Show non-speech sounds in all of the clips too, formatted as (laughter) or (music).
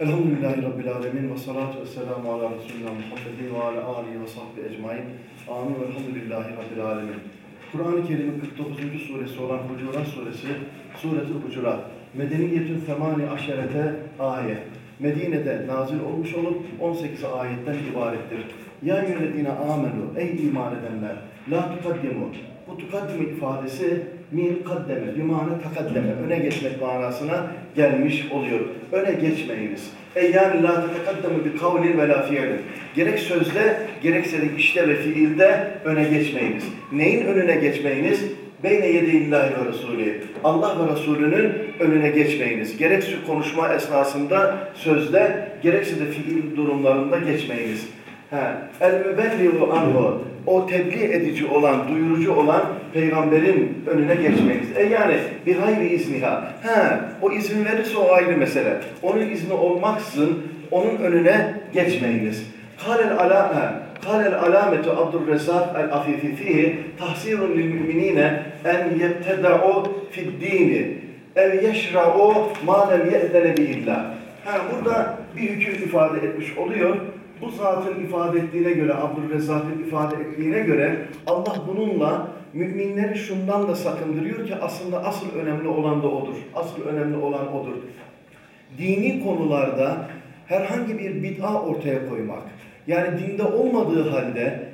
Elhamdülillahi Rabbil Alemin ve salatu ve selamu ala Resulina Muhammedin ve ala alihi ve sahbihi ecmain. Amin ve elhamdülillahi Rabbil Alemin. Kur'an-ı Kerim'in 49. suresi olan Hucurat suresi, Suret-ül Hucurat. Medeniyetün femani aşerete ayet. Medine'de nazil olmuş olup 18 ayetten ibarettir. Ya yüllezine amenu, ey iman edenler, la tukaddimu. Bu tukaddimu ifadesi min kaddeme, bimane takaddeme, öne geçmek manasına gelmiş oluyor. Öne geçmeyiniz. Ey yani la tetekaddemu bi kavlin ve la fiilin. Gerek sözde, gerekse de işte ve fiilde öne geçmeyiniz. Neyin önüne geçmeyiniz? Beyne yedeyillahi ve Resulü. Allah ve Resulünün önüne geçmeyiniz. Gerek konuşma esnasında sözde, gerekse de fiil durumlarında geçmeyiniz. El mübelliğu anhu. O tebliğ edici olan, duyurucu olan peygamberin önüne geçmeyiniz. E yani bir hayri izniha. He, o izin verirse o ayrı mesele. Onun izni olmaksızın onun önüne geçmeyiniz. Kâlel alâme Kâlel alâmetu Abdurrezzak el-Afifi fihi tahsirun lil müminine en yebteda'u fid dini ev yeşra'u mâ lem ye'zene biillah. Ha, burada bir hüküm ifade etmiş oluyor. Bu zatın ifade ettiğine göre, Abdülrezzak'ın ifade ettiğine göre Allah bununla müminleri şundan da sakındırıyor ki aslında asıl önemli olan da odur. Asıl önemli olan odur. Dini konularda herhangi bir bid'a ortaya koymak. Yani dinde olmadığı halde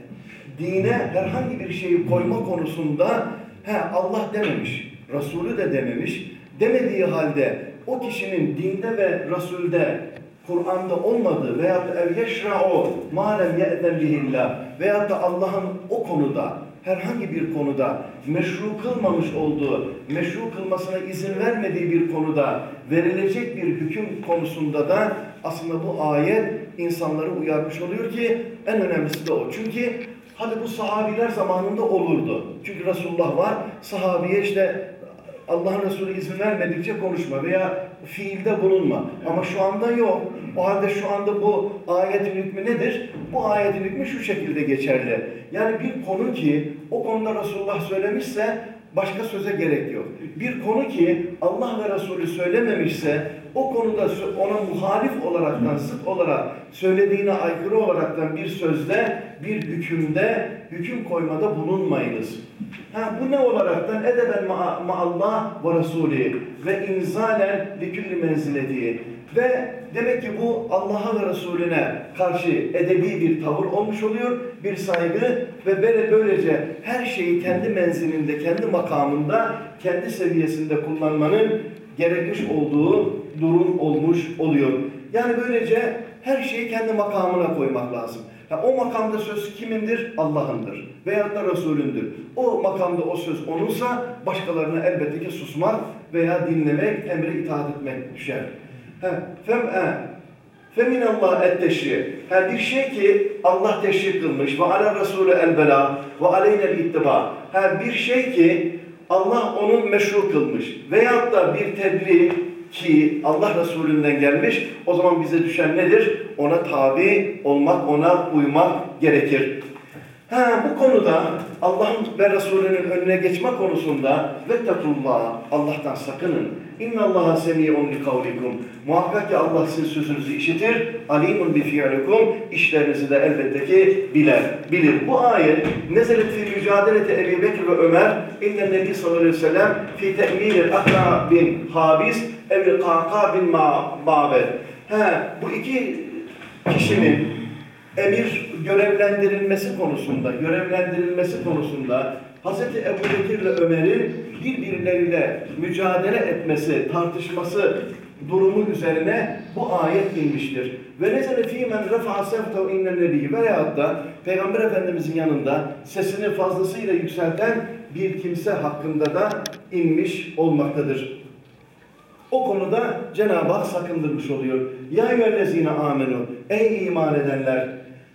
dine herhangi bir şeyi koyma konusunda he, Allah dememiş, Resulü de dememiş. Demediği halde o kişinin dinde ve Resul'de Kur'an'da olmadığı veyahut da ev yeşra'u mâlem ye'den bihillah veyahut da Allah'ın o konuda herhangi bir konuda meşru kılmamış olduğu, meşru kılmasına izin vermediği bir konuda verilecek bir hüküm konusunda da aslında bu ayet insanları uyarmış oluyor ki en önemlisi de o. Çünkü hadi bu sahabiler zamanında olurdu. Çünkü Resulullah var, sahabiye işte Allah'ın Resulü izin vermedikçe konuşma veya fiilde bulunma. Ama şu anda yok. O halde şu anda bu ayetin hükmü nedir? Bu ayetin hükmü şu şekilde geçerli. Yani bir konu ki o konuda Resulullah söylemişse başka söze gerek yok. Bir konu ki Allah ve Resulü söylememişse o konuda ona muhalif olaraktan, zıt olarak söylediğine aykırı olaraktan bir sözde, bir hükümde, hüküm koymada bulunmayınız. Ha, bu ne olaraktan? Edeben ma'allah ma ve Resulü ve inzalen likülli menzileti. Ve demek ki bu Allah'a ve Resulüne karşı edebi bir tavır olmuş oluyor, bir saygı ve böyle böylece her şeyi kendi menzilinde, kendi makamında, kendi seviyesinde kullanmanın gerekmiş olduğu durum olmuş oluyor. Yani böylece her şeyi kendi makamına koymak lazım. Ya o makamda söz kimindir? Allah'ındır. Veyahut da Resulündür. O makamda o söz onunsa başkalarına elbette ki susmak veya dinlemek, emre itaat etmek düşer. Fem'e Femin Allah et teşri. Ha bir şey ki Allah teşri kılmış ve ala Resulü el ve aleyne ittiba. Ha bir şey ki Allah onu meşru kılmış. Veyahut da bir tebliğ ki Allah Resulünden gelmiş. O zaman bize düşen nedir? Ona tabi olmak, ona uymak gerekir. Ha, bu konuda Allah'ın ve Resulünün önüne geçme konusunda vettekullah Allah'tan sakının. Allaha semiyun li kavlikum. Muhakkak ki Allah sizin sözünüzü işitir. Bi fi'likum. İşlerinizi de elbette ki bilir. Bilir. Bu ayet nezelet fi mücadeleti Ebu Bekir ve Ömer inne Nebi sallallahu aleyhi ve sellem fi te'milil akra bin habis evli kaka bin ma'bed. He, bu iki kişinin emir görevlendirilmesi konusunda, görevlendirilmesi konusunda Hz. Ebu Bekir ile Ömer'in birbirleriyle mücadele etmesi, tartışması durumu üzerine bu ayet inmiştir. Ve nezele fîmen refa'a sevtev innen nebiyyü veyahut da Peygamber Efendimizin yanında sesini fazlasıyla yükselten bir kimse hakkında da inmiş olmaktadır. O konuda Cenab-ı Hak sakındırmış oluyor. Ya yüellezine amenu ey iman edenler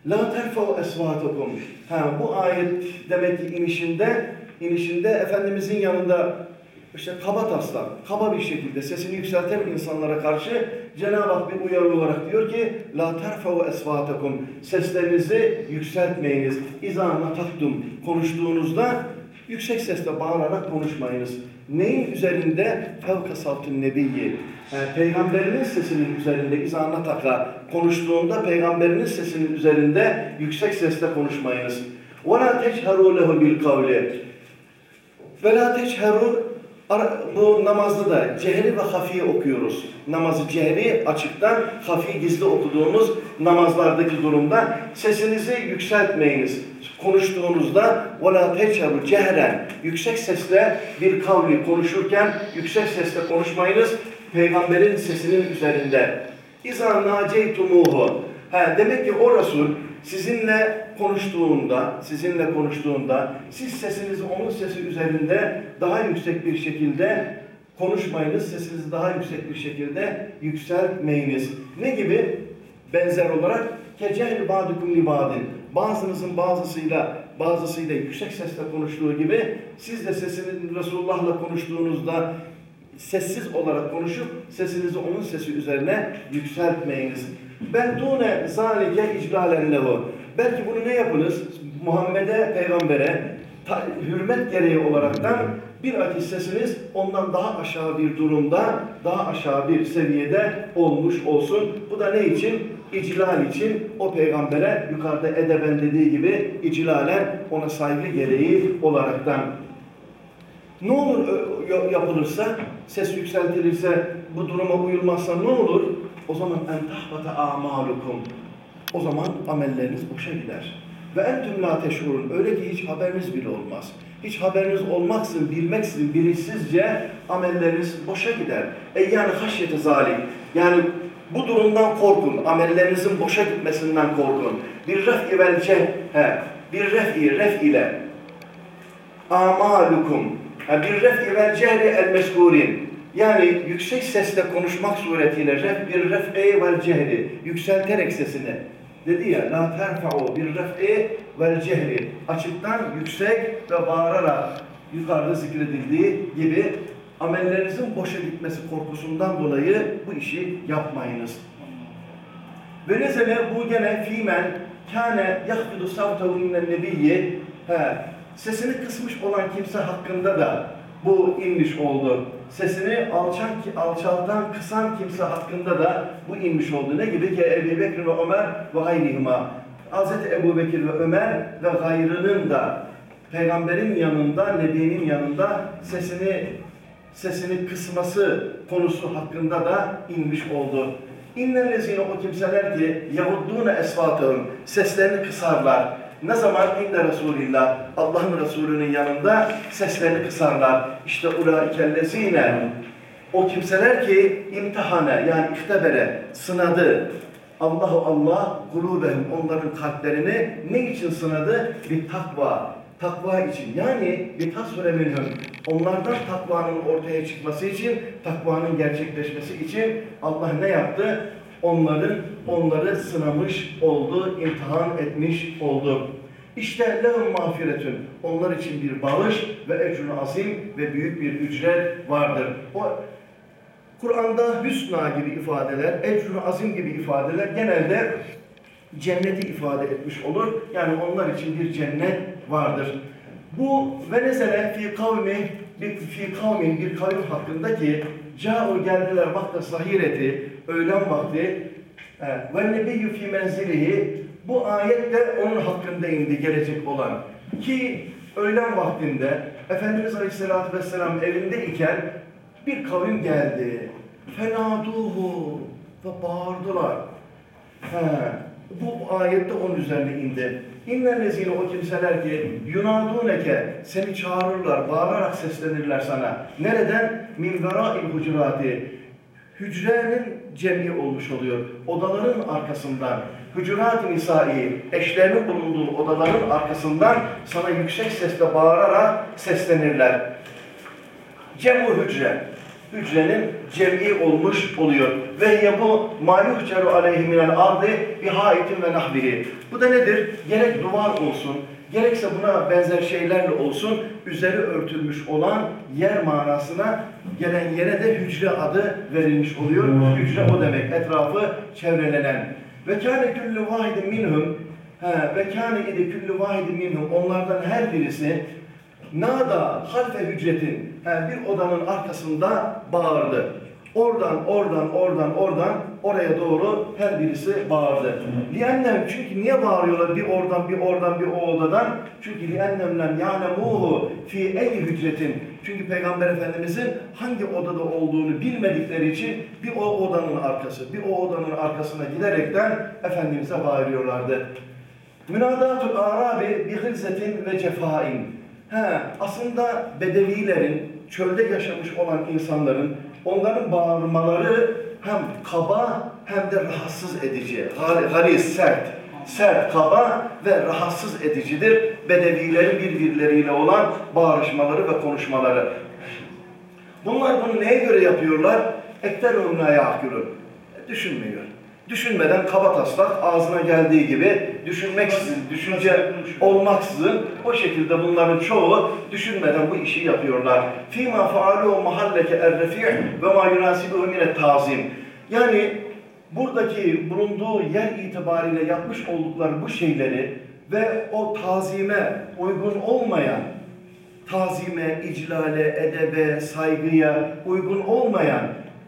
La terfa'u esvatakum. Ha bu ayet demek ki inişinde inişinde efendimizin yanında işte kaba taslak, kaba bir şekilde sesini yükselten insanlara karşı Cenab-ı Hak bir uyarı olarak diyor ki La terfa'u esvatakum. Seslerinizi yükseltmeyiniz. İza nataktum. Konuştuğunuzda Yüksek sesle bağırarak konuşmayınız. Neyin üzerinde? Fevka savtın nebiyyi. Yani peygamberinin sesinin üzerinde izana taka konuştuğunda peygamberinin sesinin üzerinde yüksek sesle konuşmayınız. وَلَا تَجْهَرُوا لَهُ بِالْقَوْلِ وَلَا تَجْهَرُوا Ara- bu namazda da cehri ve hafiye okuyoruz. Namazı cehri açıktan, hafi gizli okuduğumuz namazlardaki durumda sesinizi yükseltmeyiniz. Konuştuğunuzda وَلَا تَجْهَرُوا cehren yüksek sesle bir kavli konuşurken yüksek sesle konuşmayınız. Peygamberin sesinin üzerinde. İza naceytumuhu. Ha, demek ki o Resul sizinle konuştuğunda, sizinle konuştuğunda siz sesinizi onun sesi üzerinde daha yüksek bir şekilde konuşmayınız, sesinizi daha yüksek bir şekilde yükseltmeyiniz. Ne gibi? Benzer olarak kecehli ba'dukum li ba'din. Bazınızın bazısıyla bazısıyla yüksek sesle konuştuğu gibi siz de sesini Resulullah'la konuştuğunuzda sessiz olarak konuşup sesinizi onun sesi üzerine yükseltmeyiniz. Ben dune zalike iclalen lehu. Belki bunu ne yapınız? Muhammed'e, peygambere ta- hürmet gereği olaraktan bir ateş sesiniz ondan daha aşağı bir durumda, daha aşağı bir seviyede olmuş olsun. Bu da ne için? İclal için o peygambere yukarıda edeben dediği gibi iclalen ona saygı gereği olaraktan ne olur yo- yapılırsa, ses yükseltilirse, bu duruma uyulmazsa ne olur? O zaman en tahbata amalukum. O zaman amelleriniz boşa gider. Ve entüm la teşurun. Öyle ki hiç haberiniz bile olmaz. Hiç haberiniz olmaksızın, bilmeksizin, bilinçsizce amelleriniz boşa gider. E yani haşyeti zalim. Yani bu durumdan korkun. Amellerinizin boşa gitmesinden korkun. Bir ref'i vel ceh- bir ref'i, ref ile. Amalukum. Bir ref'i vel cehri el meskurin yani yüksek sesle konuşmak suretiyle ref bir ref'i vel cehri yükselterek sesini. Dedi ya la terfa'u bir ref'i vel cehri açıktan yüksek ve bağırarak yukarıda zikredildiği gibi amellerinizin boşa gitmesi korkusundan dolayı bu işi yapmayınız. Ve nezele bu gene fimen kâne yahfidu savtahu minen nebiyyi sesini kısmış olan kimse hakkında da bu inmiş oldu. Sesini alçan, alçaltan, kısan kimse hakkında da bu inmiş oldu. Ne gibi ki Ebu Bekir ve Ömer ve gayrihima. Hz. Ebu Bekir ve Ömer ve gayrının da peygamberin yanında, nebinin yanında sesini sesini kısması konusu hakkında da inmiş oldu. İnnellezine o kimseler ki yahuddûne esvatahum seslerini kısarlar. Ne zaman inde Resulillah Allah'ın Resulü'nün yanında seslerini kısarlar. İşte ulaikellezine o kimseler ki imtihane yani ihtebere sınadı. Allahu Allah kulubehum onların kalplerini ne için sınadı? Bir takva, takva için. Yani bir tasvire minhum. Onlardan takvanın ortaya çıkması için, takvanın gerçekleşmesi için Allah ne yaptı? Onların onları sınamış oldu, imtihan etmiş oldu. İşte lehum mağfiretün. Onlar için bir bağış ve ecrün azim ve büyük bir ücret vardır. O Kur'an'da hüsna gibi ifadeler, ecrü azim gibi ifadeler genelde cenneti ifade etmiş olur. Yani onlar için bir cennet vardır. Bu ve nezele fi kavmi bir fi kavmin bir kavim hakkında ki Câ'u geldiler vakti sahireti öğlen vakti e, ve nebiyyü fi menzilihi bu ayet de onun hakkında indi gelecek olan ki öğlen vaktinde Efendimiz Aleyhisselatü Vesselam evinde iken bir kavim geldi. Fenaduhu ve bağırdılar. He, bu ayette onun üzerine indi. İnnellezine o kimseler ki yunaduneke seni çağırırlar, bağırarak seslenirler sana. Nereden? Min vera'il hucurati. Hücrenin cemi olmuş oluyor. Odaların arkasından. Hücurat-ı nisai, eşlerinin bulunduğu odaların arkasından sana yüksek sesle bağırarak seslenirler. Cemu hücre. Hücrenin cem'i olmuş oluyor. Ve ya bu mayuhceru aleyhi minel ardı bihaitin ve nahvihi. Bu da nedir? Gerek duvar olsun, gerekse buna benzer şeylerle olsun, üzeri örtülmüş olan yer manasına gelen yere de hücre adı verilmiş oluyor. Hücre o demek, etrafı çevrelenen. Ve kâne küllü vahidin minhum, ve kâne idi küllü vahidin minhum, onlardan her birisi Nada halfe hücretin he, bir odanın arkasında bağırdı. Oradan, oradan, oradan, oradan oraya doğru her birisi bağırdı. Liyennem çünkü niye bağırıyorlar bir oradan, bir oradan, bir o odadan? Çünkü liyennemlem ya'lemuhu fi ey hücretin. Çünkü Peygamber Efendimizin hangi odada olduğunu bilmedikleri için bir o odanın arkası, bir o odanın arkasına giderekten Efendimiz'e bağırıyorlardı. Münadatul arabi bi hılzetin ve cefain. He, aslında bedevilerin, çölde yaşamış olan insanların, onların bağırmaları hem kaba hem de rahatsız edici. Halis, sert. Sert, kaba ve rahatsız edicidir. Bedevilerin birbirleriyle olan bağırışmaları ve konuşmaları. Bunlar bunu neye göre yapıyorlar? Ekter önüne yakülün. Düşünmüyor. Düşünmeden kaba taslak ağzına geldiği gibi düşünmeksizin, düşünce olmaksızın o şekilde bunların çoğu düşünmeden bu işi yapıyorlar. Fîmâ faalû mahalleke errefi' ve mâ yunâsibuhu mine tazim. Yani buradaki bulunduğu yer itibariyle yapmış oldukları bu şeyleri ve o tazime uygun olmayan, tazime, iclale, edebe, saygıya uygun olmayan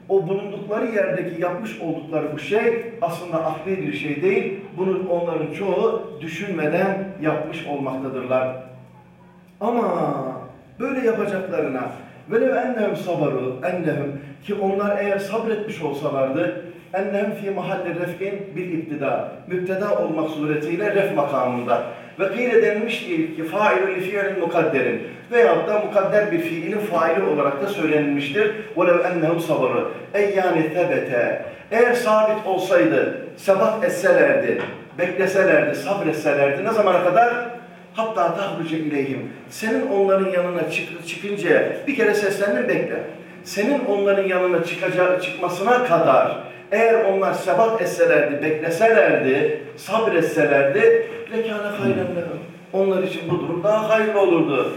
o bulundukları yerdeki yapmış oldukları bu şey aslında akli bir şey değil. Bunu onların çoğu düşünmeden yapmış olmaktadırlar. Ama böyle yapacaklarına velev ennehum sabaru ennehum ki onlar eğer sabretmiş olsalardı ennehum fi mahalle ref'in bir iptida müpteda olmak suretiyle ref makamında ve kıyle denilmiş ki failü li fiilin mukadderin veyahut da mukadder bir fiilin faili olarak da söylenilmiştir. وَلَوْ اَنَّهُمْ صَبَرُوا Ey yani tebete. Eğer sabit olsaydı, sebat etselerdi, bekleselerdi, sabretselerdi ne zamana kadar? Hatta tahruce ileyhim. Senin onların yanına çık çıkınca bir kere seslendin bekle. Senin onların yanına çıkacağı çıkmasına kadar eğer onlar sebat etselerdi, bekleselerdi, sabretselerdi lekâne hayren Onlar için bu durum daha hayırlı olurdu.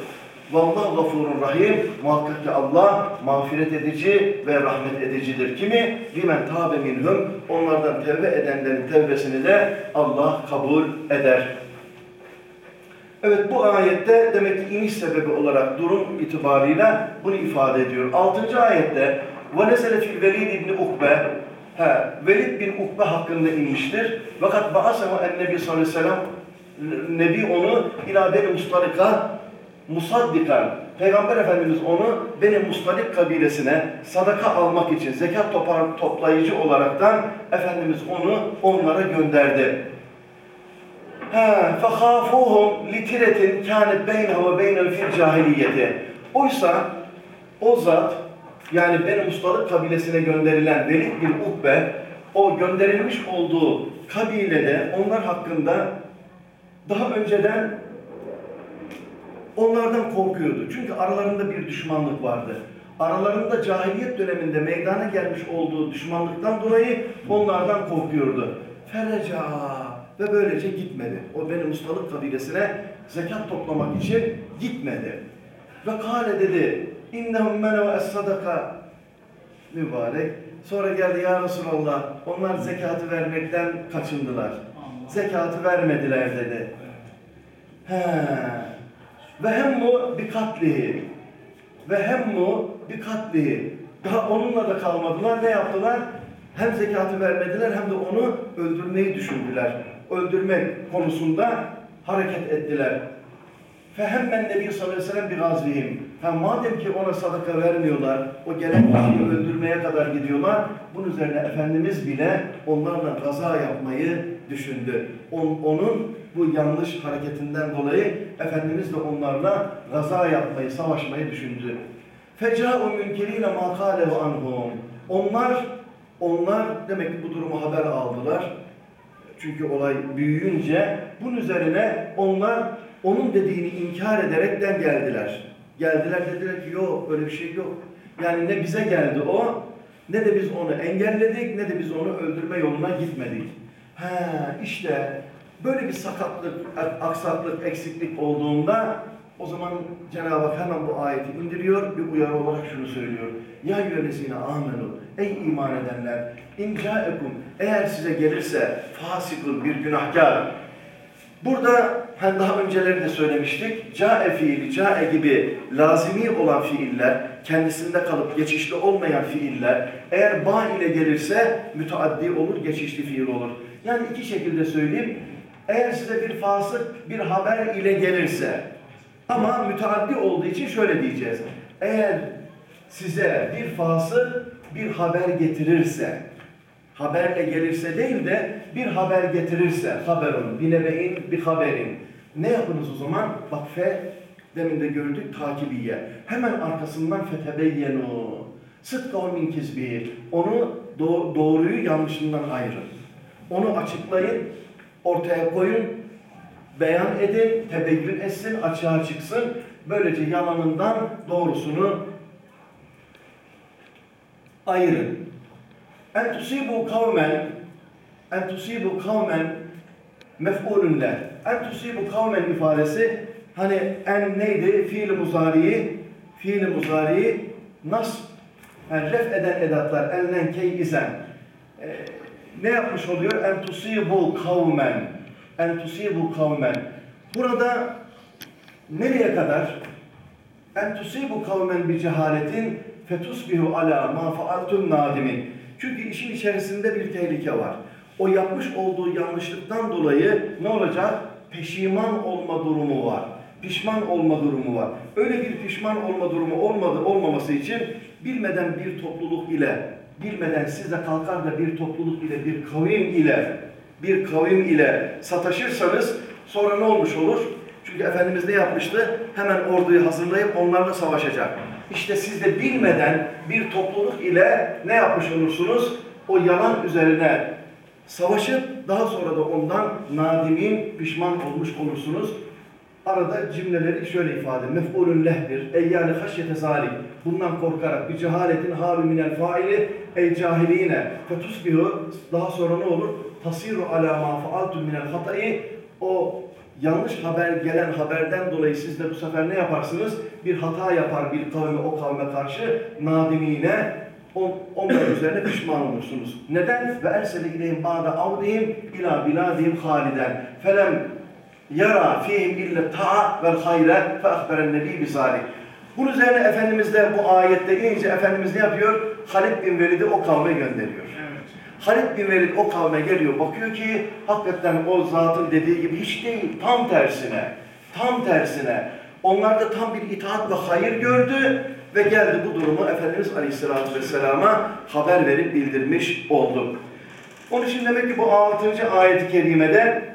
Vallahu gafurun rahim. Muhakkak ki Allah mağfiret edici ve rahmet edicidir. Kimi? Limen tabe minhum. Onlardan tevbe edenlerin tevbesini de Allah kabul eder. Evet bu ayette demek ki iniş sebebi olarak durum itibariyle bunu ifade ediyor. Altıncı ayette وَنَزَلَ فِي الْوَلِيدِ ibn Ukbe He, Velid bin Ukbe hakkında inmiştir. Fakat ba'asehu en Nebi sallallahu aleyhi ve sellem Nebi onu ila beni mustarika musaddikan. Peygamber Efendimiz onu benim Mustalik kabilesine sadaka almak için zekat topar, toplayıcı olaraktan Efendimiz onu onlara gönderdi. فَخَافُوهُمْ لِتِرَةٍ كَانَتْ بَيْنَهُ وَبَيْنَ fil cahiliyeti. Oysa o zat yani benim ustalık kabilesine gönderilen Velid bin Ukbe o gönderilmiş olduğu kabilede onlar hakkında daha önceden onlardan korkuyordu. Çünkü aralarında bir düşmanlık vardı. Aralarında cahiliyet döneminde meydana gelmiş olduğu düşmanlıktan dolayı onlardan korkuyordu. Fereca ve böylece gitmedi. O benim ustalık kabilesine zekat toplamak için gitmedi. Ve kale dedi, innehum menu es-sadaka mübarek. Sonra geldi ya Resulallah, onlar zekatı vermekten kaçındılar. Zekatı vermediler dedi. He. Ve hem bu bir katlihi. Ve hem bu bir katlihi. Daha onunla da kalmadılar. Ne yaptılar? Hem zekatı vermediler hem de onu öldürmeyi düşündüler. Öldürmek konusunda hareket ettiler. Fehemmen Nebi sallallahu aleyhi ve sellem bir gazvihim. Ha, madem ki ona sadaka vermiyorlar, o gelen kişiyi öldürmeye kadar gidiyorlar, bunun üzerine Efendimiz bile onlarla gaza yapmayı düşündü. On, onun bu yanlış hareketinden dolayı Efendimiz de onlarla gaza yapmayı, savaşmayı düşündü. Feca'u münkerine ma kâlehu anhum. Onlar, onlar demek ki bu durumu haber aldılar. Çünkü olay büyüyünce bunun üzerine onlar onun dediğini inkar ederekten geldiler. Geldiler dediler ki yok öyle bir şey yok. Yani ne bize geldi o ne de biz onu engelledik ne de biz onu öldürme yoluna gitmedik. He işte böyle bir sakatlık, aksaklık, eksiklik olduğunda o zaman Cenab-ı Hak hemen bu ayeti indiriyor, bir uyarı olarak şunu söylüyor. Ya yüellezine amenu, ey iman edenler, incaekum, eğer size gelirse fasikun bir günahkar, Burada hani daha önceleri de söylemiştik. Ca'e fiili, ca'e gibi lazimi olan fiiller, kendisinde kalıp geçişli olmayan fiiller, eğer ba ile gelirse müteaddi olur, geçişli fiil olur. Yani iki şekilde söyleyeyim. Eğer size bir fasık bir haber ile gelirse, ama müteaddi olduğu için şöyle diyeceğiz. Eğer size bir fasık bir haber getirirse, haberle gelirse değil de bir haber getirirse, haberun, binebeyin, bir haberin. Ne yapınız o zaman? Bak fe, demin de gördük, takibiye. Hemen arkasından fetebeyyenu. Sıdkavun min kizbi. Onu do- doğruyu yanlışından ayırın. Onu açıklayın, ortaya koyun, beyan edin, tebeyyün etsin, açığa çıksın. Böylece yalanından doğrusunu ayırın. En tusibu kavmen en tusibu kavmen mef'ulun le. En tusibu kavmen ifadesi hani en neydi? Fiil muzariyi fiil muzariyi nas yani ref eden edatlar ellen key izen Ee, ne yapmış oluyor? En tusibu kavmen en tusibu kavmen burada nereye kadar en tusibu kavmen bi cehaletin fetusbihu ala ma faaltum nadimin. Çünkü işin içerisinde bir tehlike var. O yapmış olduğu yanlışlıktan dolayı ne olacak? Peşiman olma durumu var. Pişman olma durumu var. Öyle bir pişman olma durumu olmadı olmaması için bilmeden bir topluluk ile, bilmeden siz de kalkar da bir topluluk ile, bir kavim ile, bir kavim ile sataşırsanız sonra ne olmuş olur? Çünkü Efendimiz ne yapmıştı? Hemen orduyu hazırlayıp onlarla savaşacak. İşte siz de bilmeden bir topluluk ile ne yapmış olursunuz? O yalan üzerine savaşıp daha sonra da ondan nadimin pişman olmuş olursunuz. Arada cümleleri şöyle ifade, mef'ulün lehdir, ey yani haşyete zalim. Bundan korkarak bir cehaletin halu minel faili, ey cahiliğine fetusbihu, daha sonra ne olur? Tasiru ala ma faaltum minel hatayı, o yanlış haber gelen haberden dolayı siz de bu sefer ne yaparsınız? Bir hata yapar bir kavme o kavme karşı nadimine on, onlar (coughs) üzerine pişman olursunuz. Neden? Ve ersele ileyhim ba'da avdihim ila biladihim haliden. Felem yara fihim ille ta'a vel hayre fe ahberen nebi bizalik. Bunun üzerine Efendimiz de bu ayette inince Efendimiz ne yapıyor? Halid bin Velid'i o kavme gönderiyor. Halid bin Velid o kavme geliyor, bakıyor ki hakikaten o zatın dediği gibi hiç değil, tam tersine, tam tersine. Onlarda tam bir itaat ve hayır gördü ve geldi bu durumu Efendimiz Aleyhisselatü Vesselam'a haber verip bildirmiş oldu. Onun için demek ki bu 6. ayet-i kerimede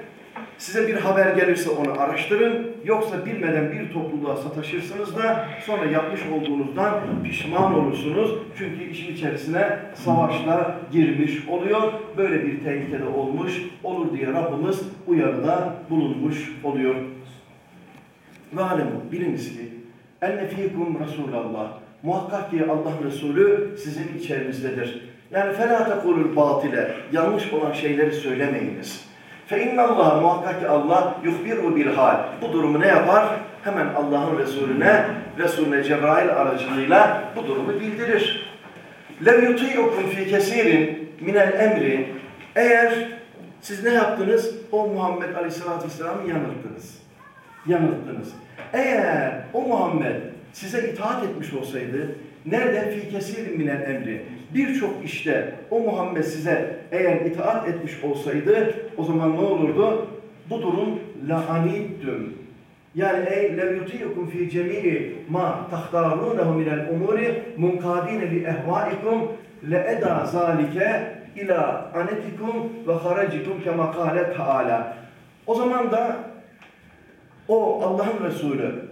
size bir haber gelirse onu araştırın. Yoksa bilmeden bir topluluğa sataşırsınız da sonra yapmış olduğunuzdan pişman olursunuz. Çünkü işin içerisine savaşla girmiş oluyor. Böyle bir tehlikede olmuş olur diye Rabbimiz uyarıda bulunmuş oluyor. Ve alemu biliniz ki enne fikum Resulallah. Muhakkak ki Allah Resulü sizin içerinizdedir. Yani felâ tekulul batile. Yanlış olan şeyleri söylemeyiniz. Fe innallah muhakkak ki Allah yuhbiru bil hal. Bu durumu ne yapar? Hemen Allah'ın Resulüne, Resulüne Cebrail aracılığıyla bu durumu bildirir. Lev yutiyukum fi kesirin minel emri. Eğer siz ne yaptınız? O Muhammed Aleyhisselatü Vesselam'ı yanılttınız. Yanılttınız. Eğer o Muhammed size itaat etmiş olsaydı, nerede fi kesirin minel emri? Birçok işte o Muhammed size eğer itaat etmiş olsaydı o zaman ne olurdu? Bu durum la'aniddüm. Yani ey lev yutiyukum fi cemi'i ma tahtarunehu minel umuri munkadine li ehvaikum le eda zalike ila anetikum ve haracikum kema kâle. O zaman da o Allah'ın Resulü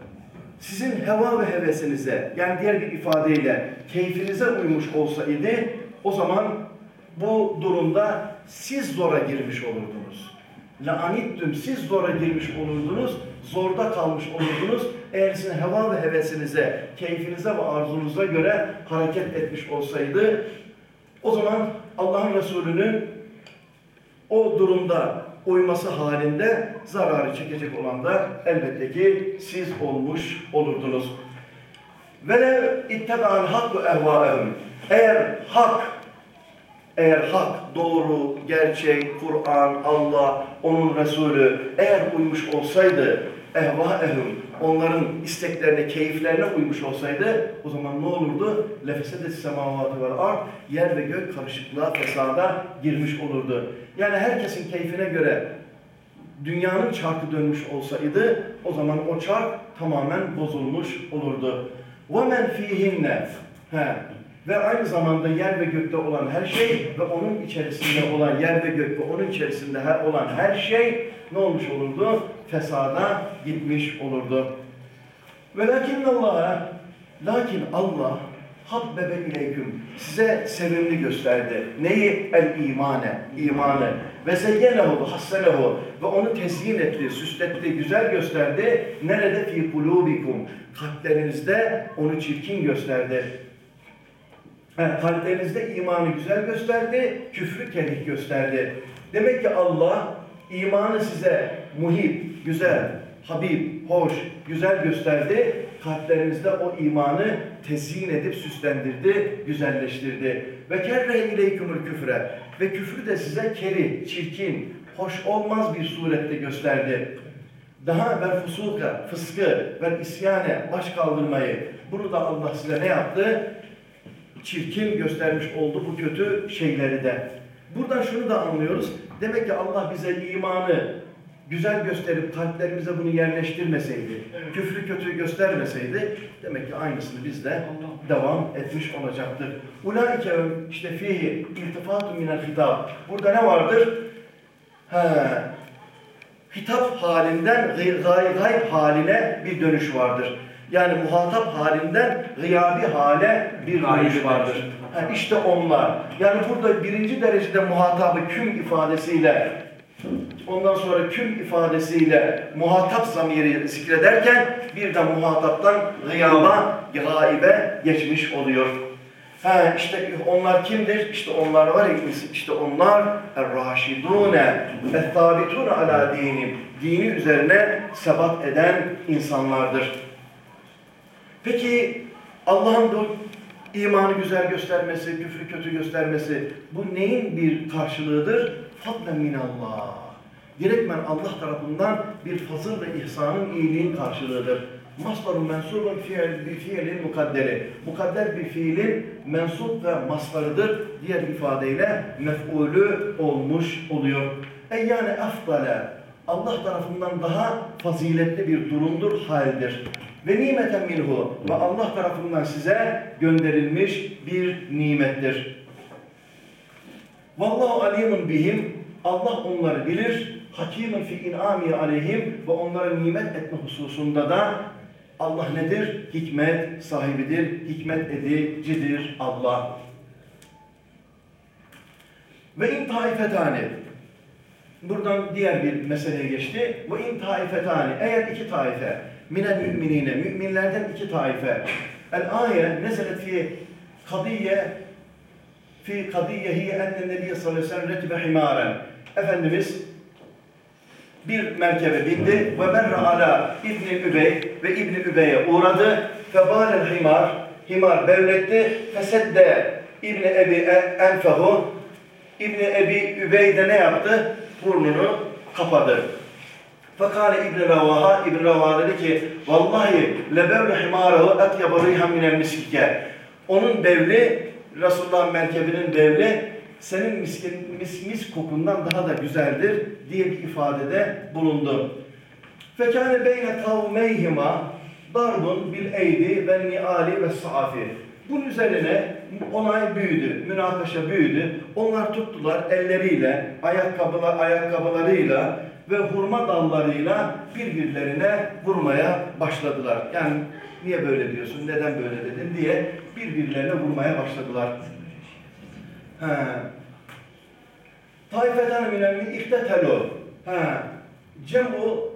sizin heva ve hevesinize yani diğer bir ifadeyle keyfinize uymuş olsaydı o zaman bu durumda siz zora girmiş olurdunuz. La'anittüm siz zora girmiş olurdunuz, zorda kalmış olurdunuz. Eğer sizin heva ve hevesinize, keyfinize ve arzunuza göre hareket etmiş olsaydı o zaman Allah'ın Resulü'nün o durumda uyması halinde zararı çekecek olan da elbette ki siz olmuş olurdunuz. Ve ittebaal hakku ehvaehum. Eğer hak Eğer hak, doğru, gerçek, Kur'an, Allah, onun Resulü eğer uymuş olsaydı, ehvâehum, onların isteklerine, keyiflerine uymuş olsaydı o zaman ne olurdu? Lefesedet semavatı var ard, yer ve gök karışıklığa, fesada girmiş olurdu. Yani herkesin keyfine göre dünyanın çarkı dönmüş olsaydı o zaman o çark tamamen bozulmuş olurdu. وَمَنْ ف۪يهِنَّ He. ve aynı zamanda yer ve gökte olan her şey ve onun içerisinde olan yer ve gök ve onun içerisinde her- olan her şey ne olmuş olurdu? Fesada gitmiş olurdu. Ve lakin Allah, lakin Allah habbebe ileyküm size sevimli gösterdi. Neyi? El imane, imanı. Ve zeyyenehu, hassenehu ve onu tezyin etti, süsletti, güzel gösterdi. Nerede? Fi kulubikum. Kalplerinizde onu çirkin gösterdi. He, kalplerinizde imanı güzel gösterdi, küfrü kerih gösterdi. Demek ki Allah imanı size muhib, güzel, habib, hoş, güzel gösterdi. Kalplerinizde o imanı tezyin edip süslendirdi, güzelleştirdi. Ve kerre ileykümül küfre. Ve küfrü de size keri, çirkin, hoş olmaz bir surette gösterdi. Daha ver fusuka, fıskı, ver isyane, baş kaldırmayı. Bunu da Allah size ne yaptı? Çirkin göstermiş oldu bu kötü şeyleri de. Buradan şunu da anlıyoruz. Demek ki Allah bize imanı güzel gösterip kalplerimize bunu yerleştirmeseydi, Evet. küfrü kötü göstermeseydi demek ki aynısını biz de devam etmiş olacaktır. Ulaike işte fihi iltifatun minel hitap. Burada ne vardır? He, hitap halinden gay- gay- gayb haline bir dönüş vardır. Yani muhatap halinden gıyabi hale bir dönüş vardır. Ha, işte onlar. Yani burada birinci derecede muhatabı küm ifadesiyle ondan sonra küm ifadesiyle muhatap zamiri zikrederken bir de muhataptan gıyaba, gaibe geçmiş oluyor. Ha işte onlar kimdir? İşte onlar var ya işte onlar er-raşidune et-tabitune ala dinim. Dini üzerine sebat eden insanlardır. Peki Allah'ın bu imanı güzel göstermesi, küfrü kötü göstermesi bu neyin bir karşılığıdır? Fadlen minallah. Direktmen Allah tarafından bir fazıl ve ihsanın iyiliğin karşılığıdır. Masdarun mensubun fiil bir fiilin mukadderi. Mukadder bir fiilin mensup ve maslarıdır. Diğer ifadeyle mef'ulü olmuş oluyor. E yani afdale. Allah tarafından daha faziletli bir durumdur, haldir. Ve nimeten minhu ve Allah tarafından size gönderilmiş bir nimettir. Vallahu alimun bihim Allah onları bilir. Hakimun fi in'ami aleyhim ve onlara nimet etme hususunda da Allah nedir? Hikmet sahibidir, hikmet edicidir Allah. Ve in taifetani Buradan diğer bir meseleye geçti. Ve in taifetani eğer iki taife minel müminine müminlerden iki taife el ayet nezelet fi kadiye fi kadiyehi enne nebiye sallallahu aleyhi ve sellem retibe himaren Efendimiz bir merkebe bindi ve merre ala İbni Übey ve İbni Übey'e uğradı. Febâlel himar, himar bevletti. Fesedde İbni Ebi Enfehu, İbni Ebi Übey de ne yaptı? Burnunu kapadı. Fakale İbni Ravaha, İbni Ravaha dedi ki, Vallahi lebevle himarehu etyabu rihan minel miskike. Onun bevli, Resulullah'ın merkebinin bevli, senin miskin, mis, mis kokundan daha da güzeldir diye bir ifadede bulundu. Fekâne beyne kavmeyhima darbun bil eydi ve niali ve saafi. Bunun üzerine onay büyüdü, münakaşa büyüdü. Onlar tuttular elleriyle, ayakkabılar, ayakkabılarıyla ve hurma dallarıyla birbirlerine vurmaya başladılar. Yani niye böyle diyorsun, neden böyle dedin diye birbirlerine vurmaya başladılar. He. Taifeten minel ihtetelu. He. Cem'u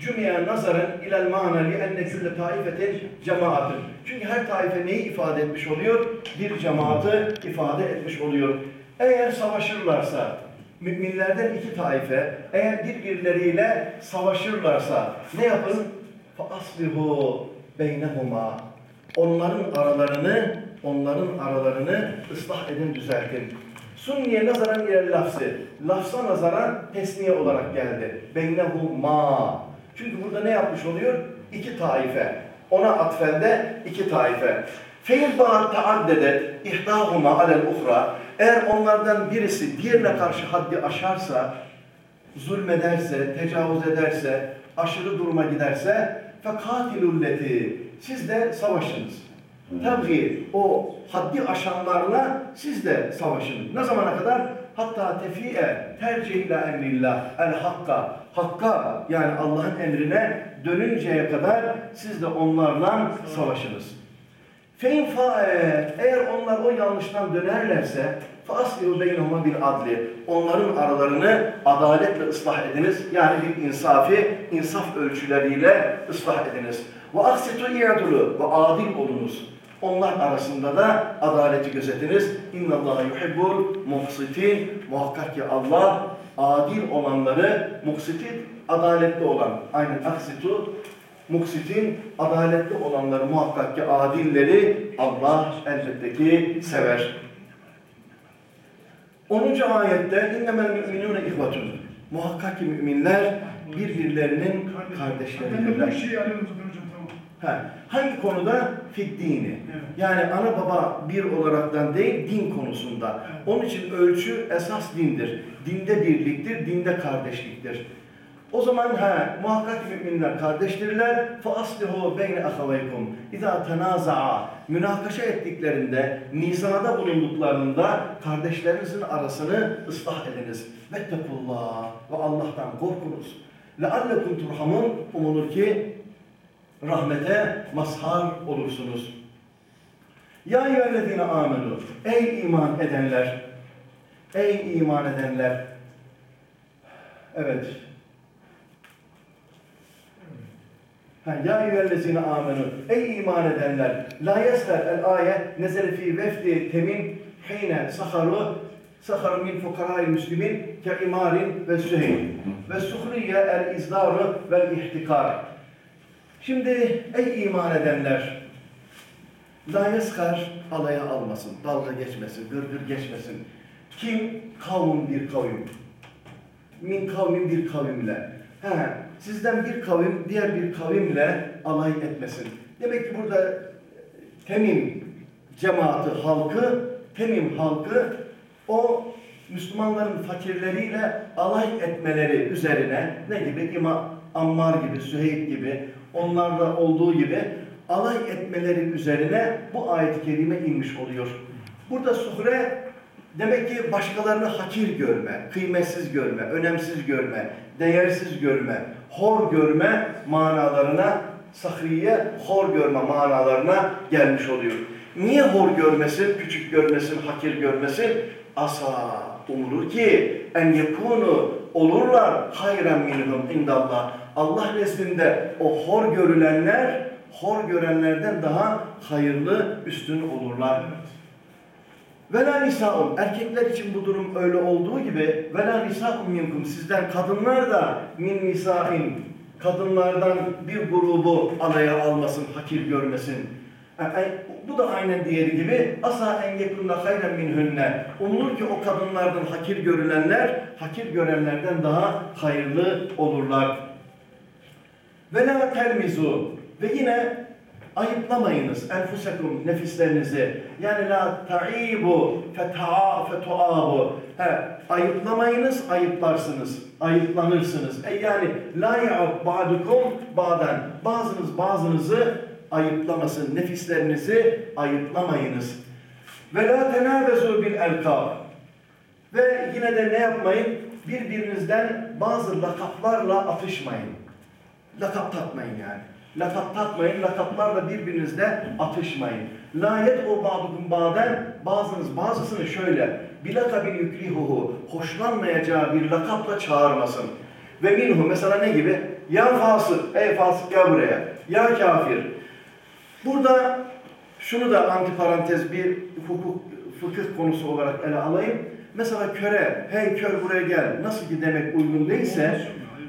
cümleye nazaren ilel mana li enne külle taifetin cemaatın. Çünkü her taife neyi ifade etmiş oluyor? Bir cemaatı ifade etmiş oluyor. Eğer savaşırlarsa, müminlerden iki taife, eğer birbirleriyle savaşırlarsa ne yapın? فَأَصْلِهُ بَيْنَهُمَا Onların aralarını, onların aralarını ıslah edin, düzeltin. Sunniye nazaran ile lafzı. Lafza nazaran tesniye olarak geldi. Beynehuma. Çünkü burada ne yapmış oluyor? İki taife. Ona atfelde iki taife. Feil bağ taaddedet ihdahuma alel uhra. eğer onlardan birisi diğerine karşı haddi aşarsa, zulmederse, tecavüz ederse, aşırı duruma giderse fekatilulleti siz de savaşınız. Tabi o haddi aşanlarla siz de savaşın. Ne zamana kadar? Hatta tefiye tercih ila emrillah el hakka hakka yani Allah'ın emrine dönünceye kadar siz de onlarla savaşınız. Fae eğer onlar o yanlıştan dönerlerse faslihu beynehuma bir adli. Onların aralarını adaletle ıslah ediniz. Yani bir insafi, insaf ölçüleriyle ıslah ediniz. Ve aksitu i'dulu ve adil olunuz. Onlar arasında da adaleti gözetiniz. İnna Allah yuhibbul muhsitin. Muhakkak ki Allah adil olanları, muhsitin adaletli olan. Aynen aksitu muksitin adaletli olanları muhakkak ki adilleri Allah elbette ki sever. 10. ayette innemel müminune ihvatun. Muhakkak ki müminler birbirlerinin kardeşleridirler. tamam. Ha, hangi konuda? Fid dini. Evet. Yani ana baba bir olaraktan değil, din konusunda. Onun için ölçü esas dindir. Dinde birliktir, dinde kardeşliktir. O zaman ha muhakkak müminler kardeştirler. Fa aslihu beyne ahavaykum. İza tenaza'a münakaşa ettiklerinde, nizada bulunduklarında kardeşlerinizin arasını ıslah ediniz. Vettekullah ve Allah'tan korkunuz. Leallekum turhamun umulur ki rahmete mazhar olursunuz. Ya eyyühellezine amenu. Ey iman edenler. Ey iman edenler. Evet. Ha, ya eyyühellezine amenu. Ey iman edenler. La yesler el ayet nezele fi vefdi temin hine saharu saharu min fukara'il müslimin ke imarin ve süheyl ve suhriye el izdaru vel ihtikar. Şimdi ey iman edenler, la yeskar alaya almasın, dalga geçmesin, gırgır geçmesin. Kim? Kavim bir kavim. Min kavmin bir kavimle. He, sizden bir kavim diğer bir kavimle alay etmesin. Demek ki burada Temim cemaati halkı, Temim halkı o Müslümanların fakirleriyle alay etmeleri üzerine ne gibi? İma Ammar gibi, Süheyb gibi, onlarla olduğu gibi alay etmeleri üzerine bu ayet-i kerime inmiş oluyor. Burada suhre demek ki başkalarını hakir görme, kıymetsiz görme, önemsiz görme, değersiz görme, hor görme manalarına, sahriye hor görme manalarına gelmiş oluyor. Niye hor görmesin, küçük görmesin, hakir görmesin? Asa umulur ki en yekunu olurlar hayran minhum indallah. Allah nezdinde o hor görülenler hor görenlerden daha hayırlı, üstün olurlar. Ve la nisaun erkekler için bu durum öyle olduğu gibi ve la nisaun minkum sizden kadınlar da min nisain kadınlardan bir grubu alaya almasın, hakir görmesin. Yani bu da aynen diğeri gibi asa en yekunna hayren minhunne. Umulur ki o kadınlardan hakir görülenler hakir görenlerden daha hayırlı olurlar. Ve la termizu ve yine ayıplamayınız enfusekum nefislerinizi. Yani la ta'ibu feta'a fetu'abu. He, ayıplamayınız, ayıplarsınız. Ayıplanırsınız. E yani la ya'ab ba'dukum ba'den. Bazınız bazınızı ayıplamasın. Nefislerinizi ayıplamayınız. Ve la tenavezu bil elkab. Ve yine de ne yapmayın? Birbirinizden bazı lakaplarla atışmayın. Lakap takmayın yani. Lakap takmayın, lakaplarla birbirinizle atışmayın. La yed'u ba'dukum ba'den bazınız bazısını şöyle bilakabin yukrihuhu hoşlanmayacağı bir lakapla çağırmasın. Ve minhu mesela ne gibi? Ya fasık, ey fasık gel buraya. Ya kafir. Burada şunu da antiparantez bir hukuk, fıkıh konusu olarak ele alayım. Mesela köre, hey kör buraya gel, nasıl ki demek uygun değilse,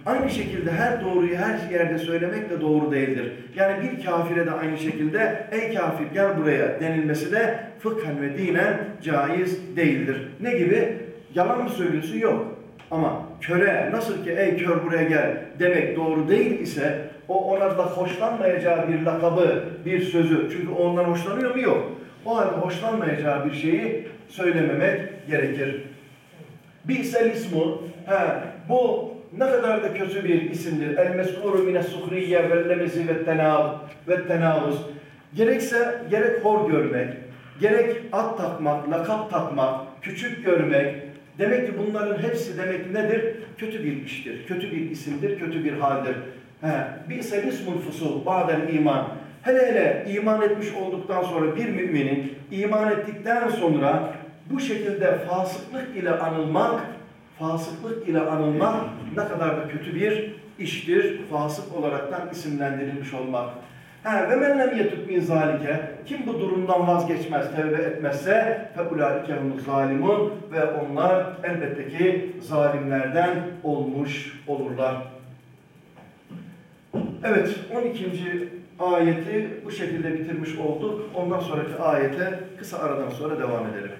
Aynı şekilde her doğruyu her yerde söylemek de doğru değildir. Yani bir kafire de aynı şekilde ey kafir gel buraya denilmesi de fıkhen ve dinen caiz değildir. Ne gibi? Yalan mı söylüyorsun? Yok. Ama köre nasıl ki ey kör buraya gel demek doğru değil ise o ona da hoşlanmayacağı bir lakabı, bir sözü çünkü ondan hoşlanıyor mu? Yok. O halde hoşlanmayacağı bir şeyi söylememek gerekir. Bi'sel ismu, ha, bu ne kadar da kötü bir isimdir. El meskuru mine suhriye ve lemezi ve tenav ve tenavuz. Gerekse gerek hor görmek, gerek at takmak, lakap takmak, küçük görmek. Demek ki bunların hepsi demek nedir? Kötü bir iştir, kötü bir isimdir, kötü bir haldir. Bi'sel ismul fusul ba'del iman. Hele hele iman etmiş olduktan sonra bir müminin iman ettikten sonra bu şekilde fasıklık ile anılmak, fasıklık ile anılmak ne kadar da kötü bir iştir. Fasık olaraktan isimlendirilmiş olmak. Ha, ve men lem yetub min zalike kim bu durumdan vazgeçmez, tevbe etmezse fe ulaike zalimun ve onlar elbette ki zalimlerden olmuş olurlar. Evet, 12. ayeti bu şekilde bitirmiş olduk. Ondan sonraki ayete kısa aradan sonra devam edelim.